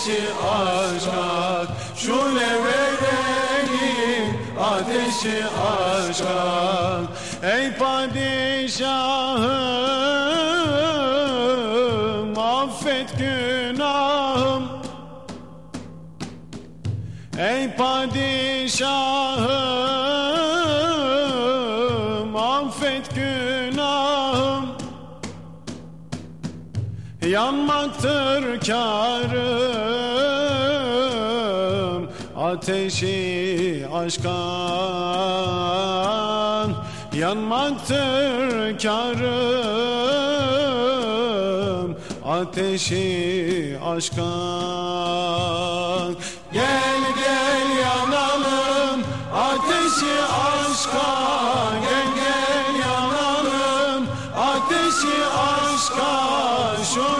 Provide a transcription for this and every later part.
Ateşi aşka şöyle verelim Ateşi aşka Ey padişahım affet günahım. Ey padişahım Yanmaktır karım Ateşi aşkan. Yanmaktır karım Ateşi aşkan. Gel gel yanalım Ateşi aşka Gel gel yanalım Ateşi aşka Şöyle verelim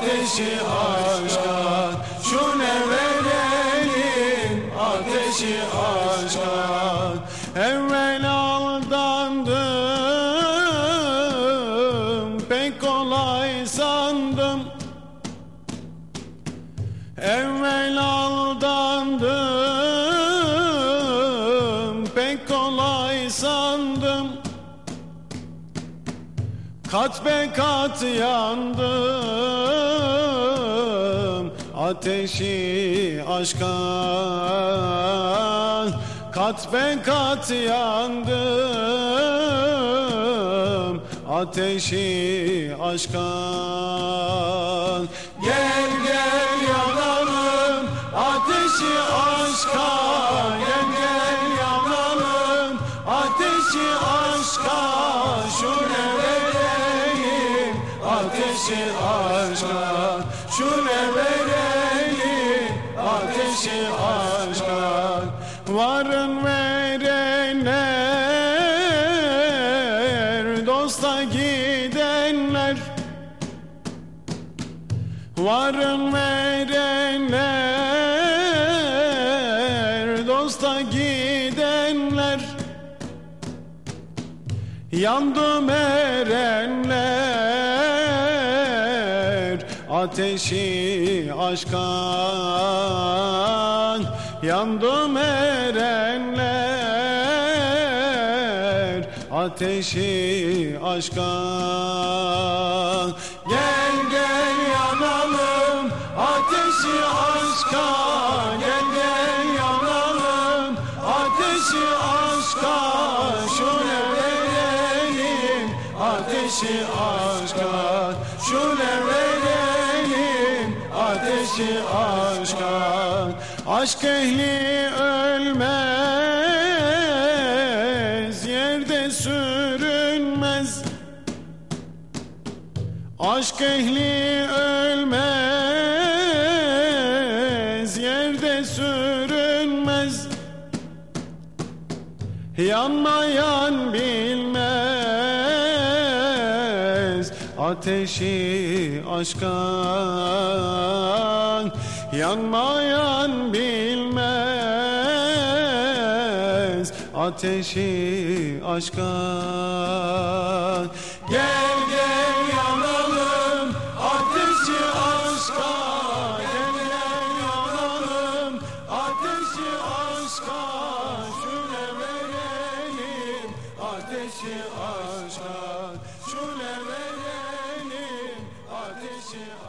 Ateşi aşka Şöyle verelim Ateşi aşka Evvel aldandım Pek kolay sandım. Evvel aldandım Pek kolay sandım Kat be kat yandım Ateşi aşkan. Kat be kat yandım Ateşi aşkan Ateşi aşka Şöyle verelim Ateşi aşka Varın verenler Dosta gidenler. Varın verenler Dosta gidenler. Yandım erenler Ateşi aşkan Yandım erenler. Ateşi aşkan Gel gel yanalım. Ateşi aşkan Gel gel yanalım. Ateşi aşkan Şöyle verelim Ateşi aşkan Şöyle verelim Ateşi aşkan Aşk ehli ölmez Yerde sürünmez. Aşk ehli ölmez Yerde sürünmez. Yanmayan bilmez Ateşi aşkan Yanmayan bilmez. Ateşi aşkan Gel gel yanalım Ateşi aşkan. Gel gel yanalım Ateşi aşkan. Şöyle verelim Ateşi aşkan. Şöyle verelim Ateşi